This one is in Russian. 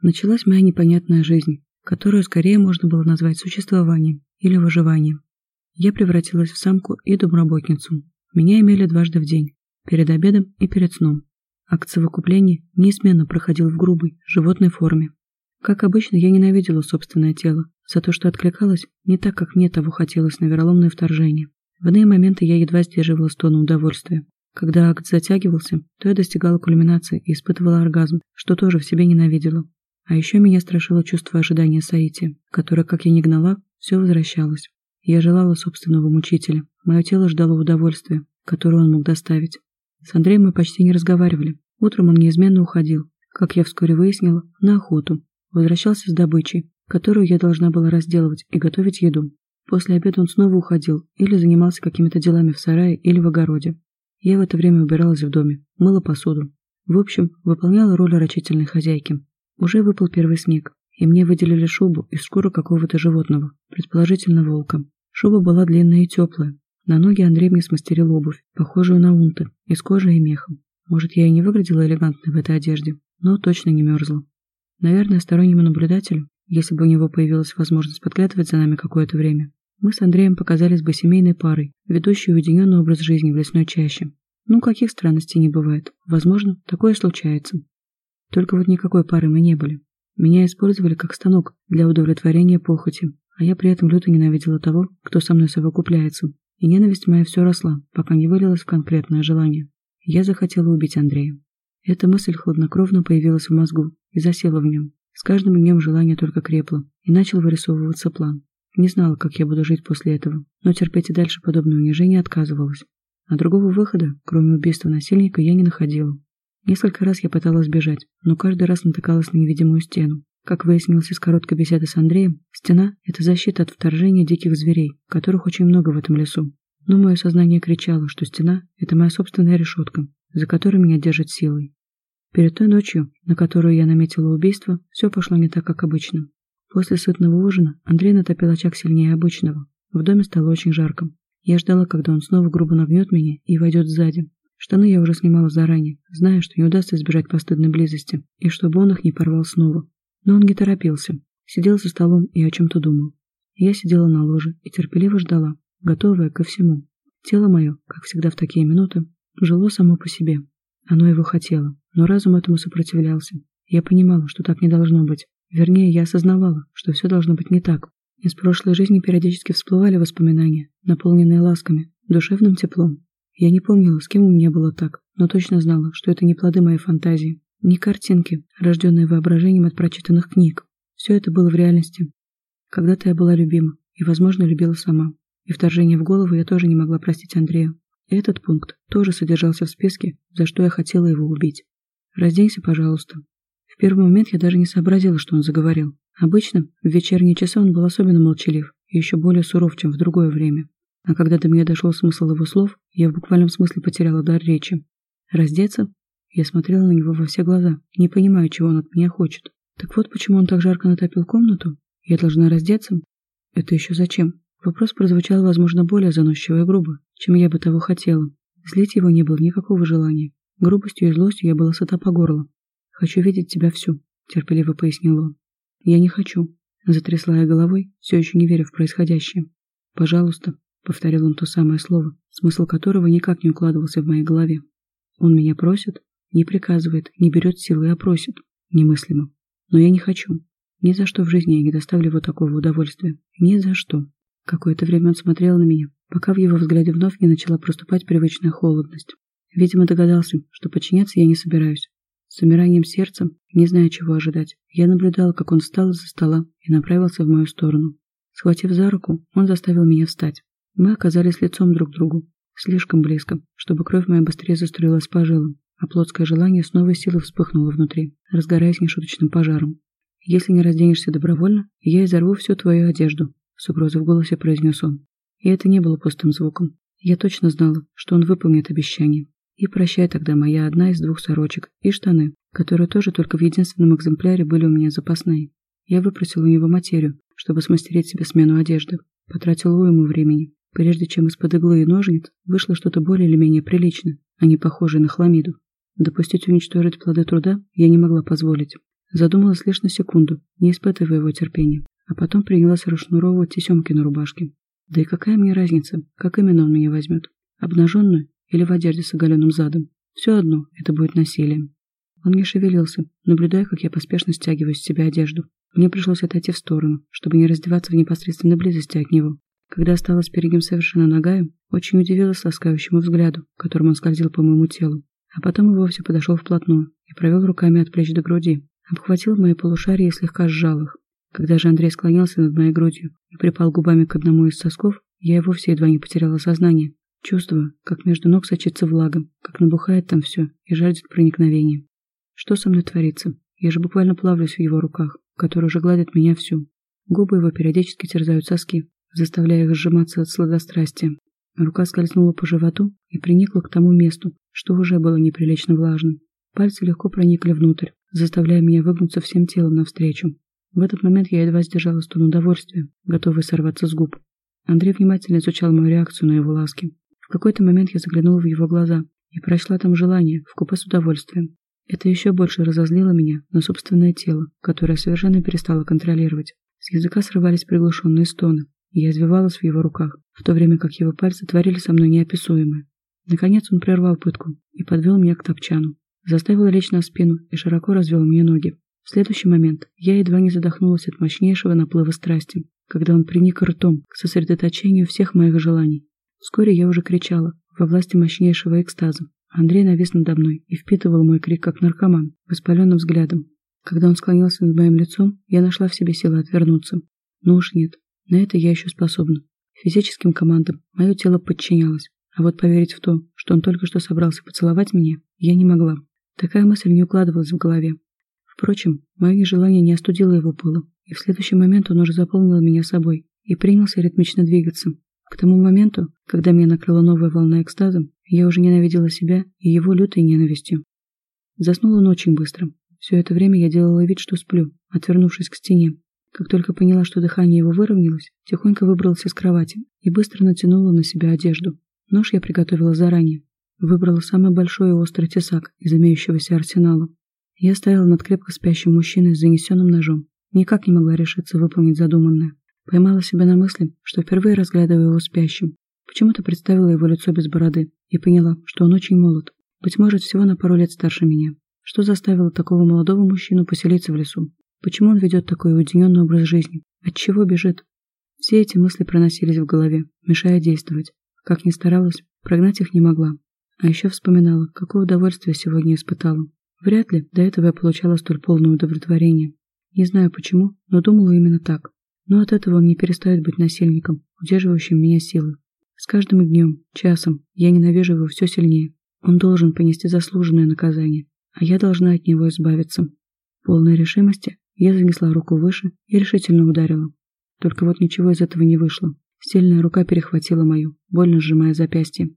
Началась моя непонятная жизнь, которую скорее можно было назвать существованием или выживанием. Я превратилась в самку и домработницу. Меня имели дважды в день, перед обедом и перед сном. Акт совокупления неизменно проходил в грубой, животной форме. Как обычно, я ненавидела собственное тело за то, что откликалось не так, как мне того хотелось на вероломное вторжение. В иные моменты я едва сдерживала стоны удовольствия. Когда акт затягивался, то я достигала кульминации и испытывала оргазм, что тоже в себе ненавидела. А еще меня страшило чувство ожидания Саити, которое, как я ни гнала, все возвращалось. Я желала собственного мучителя. Мое тело ждало удовольствия, которое он мог доставить. С Андреем мы почти не разговаривали. Утром он неизменно уходил, как я вскоре выяснила, на охоту. Возвращался с добычей, которую я должна была разделывать и готовить еду. После обеда он снова уходил или занимался какими-то делами в сарае или в огороде. Я в это время убиралась в доме, мыла посуду. В общем, выполняла роль рачительной хозяйки. Уже выпал первый снег, и мне выделили шубу из шкуры какого-то животного, предположительно волка. Шуба была длинная и теплая. На ноги Андрей мне смастерил обувь, похожую на унты, из кожи и меха. Может, я и не выглядела элегантно в этой одежде, но точно не мерзла. Наверное, стороннему наблюдателю, если бы у него появилась возможность подглядывать за нами какое-то время, мы с Андреем показались бы семейной парой, ведущей уединенный образ жизни в лесной чаще. Ну, каких странностей не бывает. Возможно, такое случается. Только вот никакой пары мы не были. Меня использовали как станок для удовлетворения похоти, а я при этом люто ненавидела того, кто со мной совокупляется. И ненависть моя все росла, пока не вылилась в конкретное желание. Я захотела убить Андрея. Эта мысль хладнокровно появилась в мозгу и засела в нем. С каждым днем желание только крепло, и начал вырисовываться план. Не знала, как я буду жить после этого, но терпеть и дальше подобное унижение отказывалась. А другого выхода, кроме убийства насильника, я не находила. Несколько раз я пыталась бежать, но каждый раз натыкалась на невидимую стену. Как выяснилось из короткой беседы с Андреем, стена – это защита от вторжения диких зверей, которых очень много в этом лесу. Но мое сознание кричало, что стена – это моя собственная решетка, за которой меня держит силой. Перед той ночью, на которую я наметила убийство, все пошло не так, как обычно. После сытного ужина Андрей натопил очаг сильнее обычного. В доме стало очень жарко. Я ждала, когда он снова грубо нагнет меня и войдет сзади. Штаны я уже снимала заранее, зная, что не удастся избежать постыдной близости, и чтобы он их не порвал снова. Но он не торопился. Сидел за столом и о чем-то думал. Я сидела на ложе и терпеливо ждала, готовая ко всему. Тело мое, как всегда в такие минуты, жило само по себе. Оно его хотело, но разум этому сопротивлялся. Я понимала, что так не должно быть, Вернее, я осознавала, что все должно быть не так. Из прошлой жизни периодически всплывали воспоминания, наполненные ласками, душевным теплом. Я не помнила, с кем у меня было так, но точно знала, что это не плоды моей фантазии, не картинки, рожденные воображением от прочитанных книг. Все это было в реальности. Когда-то я была любима, и, возможно, любила сама. И вторжение в голову я тоже не могла простить Андрею. Этот пункт тоже содержался в списке, за что я хотела его убить. «Разденься, пожалуйста», в первый момент я даже не сообразила, что он заговорил. Обычно в вечерние часы он был особенно молчалив и еще более суров, чем в другое время. А когда до меня дошел смысл его слов, я в буквальном смысле потеряла дар речи. «Раздеться?» Я смотрела на него во все глаза, не понимая, чего он от меня хочет. Так вот, почему он так жарко натопил комнату? Я должна раздеться? Это еще зачем? Вопрос прозвучал, возможно, более заносчиво и грубо, чем я бы того хотела. Злить его не было никакого желания. Грубостью и злостью я была сыта по горло. «Хочу видеть тебя всю», — терпеливо пояснил он. «Я не хочу», — затрясла я головой, все еще не веря в происходящее. «Пожалуйста», — повторил он то самое слово, смысл которого никак не укладывался в моей голове. «Он меня просит?» «Не приказывает, не берет силы, а просит». Немыслимо. «Но я не хочу. Ни за что в жизни я не доставлю его такого удовольствия. Ни за что». Какое-то время он смотрел на меня, пока в его взгляде вновь не начала проступать привычная холодность. Видимо, догадался, что подчиняться я не собираюсь, с умиранием сердца, не зная, чего ожидать, я наблюдала, как он встал из-за стола и направился в мою сторону. Схватив за руку, он заставил меня встать. Мы оказались лицом друг к другу, слишком близко, чтобы кровь моя быстрее заструилась по жилам, а плотское желание с новой силой вспыхнуло внутри, разгораясь нешуточным пожаром. «Если не разденешься добровольно, я изорву всю твою одежду», — с угрозой в голосе произнес он. И это не было пустым звуком. Я точно знала, что он выполнит обещание. И прощай тогда моя одна из двух сорочек и штаны, которые тоже только в единственном экземпляре были у меня запасные. Я выпросил у него материю, чтобы смастерить себе смену одежды. Потратил уйму времени, прежде чем из-под иглы и ножниц вышло что-то более или менее приличное, а не похожее на хламиду. Допустить уничтожить плоды труда я не могла позволить. Задумалась лишь на секунду, не испытывая его терпения, а потом принялась расшнуровывать тесемки на рубашке. Да и какая мне разница, как именно он меня возьмет? Обнаженную или в одежде с оголенным задом? Все одно, это будет насилием. Он не шевелился, наблюдая, как я поспешно стягиваю с себя одежду. Мне пришлось отойти в сторону, чтобы не раздеваться в непосредственной близости от него. Когда осталась перед ним совершенно нагаю, очень удивилась ласкающему взгляду, которым он скользил по моему телу. А потом и вовсе подошел вплотную и провел руками от плеч до груди, обхватил мои полушария и слегка сжал их. Когда же Андрей склонился над моей грудью и припал губами к одному из сосков, я и вовсе едва не потеряла сознание, чувствуя, как между ног сочится влага, как набухает там все и жаждет проникновения. Что со мной творится? Я же буквально плавлюсь в его руках, которые уже гладят меня всю. Губы его периодически терзают соски, заставляя их сжиматься от сладострастия. Рука скользнула по животу и приникла к тому месту, что уже было неприлично влажным. Пальцы легко проникли внутрь, заставляя меня выгнуться всем телом навстречу. В этот момент я едва сдержала стон удовольствия, готовый сорваться с губ. Андрей внимательно изучал мою реакцию на его ласки. В какой-то момент я заглянула в его глаза и прочла там желание, вкупе с удовольствием. Это еще больше разозлило меня на собственное тело, которое совершенно перестало контролировать. С языка срывались приглушенные стоны, я извивалась в его руках, в то время как его пальцы творили со мной неописуемое. Наконец он прервал пытку и подвел меня к топчану. Заставил лечь на спину и широко развел мне ноги. В следующий момент я едва не задохнулась от мощнейшего наплыва страсти, когда он приник ртом к сосредоточению всех моих желаний. Вскоре я уже кричала во власти мощнейшего экстаза, Андрей навис надо мной и впитывал мой крик, как наркоман, воспаленным взглядом. Когда он склонился над моим лицом, я нашла в себе силы отвернуться. Но уж нет, на это я еще способна. Физическим командам мое тело подчинялось, а вот поверить в то, что он только что собрался поцеловать меня, я не могла. Такая мысль не укладывалась в голове. Впрочем, мое нежелание не остудило его пыла, и в следующий момент он уже заполнил меня собой и принялся ритмично двигаться, к тому моменту, когда меня накрыла новая волна экстаза, я уже ненавидела себя и его лютой ненавистью. Заснула он очень быстро. Все это время я делала вид, что сплю, отвернувшись к стене. Как только поняла, что дыхание его выровнялось, тихонько выбралась из кровати и быстро натянула на себя одежду. Нож я приготовила заранее. Выбрала самый большой и острый тесак из имеющегося арсенала. Я стояла над крепко спящим мужчиной с занесенным ножом. Никак не могла решиться выполнить задуманное. Поймала себя на мысли, что впервые разглядываю его спящим. Почему-то представила его лицо без бороды и поняла, что он очень молод. Быть может, всего на пару лет старше меня. Что заставило такого молодого мужчину поселиться в лесу? Почему он ведет такой уединенный образ жизни? От чего бежит? Все эти мысли проносились в голове, мешая действовать. Как ни старалась, прогнать их не могла. А еще вспоминала, какое удовольствие сегодня испытала. Вряд ли до этого я получала столь полное удовлетворение. Не знаю почему, но думала именно так. Но от этого он не перестает быть насильником, удерживающим меня силой. С каждым днем, часом я ненавижу его все сильнее. Он должен понести заслуженное наказание, а я должна от него избавиться. Полной решимости я занесла руку выше и решительно ударила. Только вот ничего из этого не вышло. Сильная рука перехватила мою, больно сжимая запястье.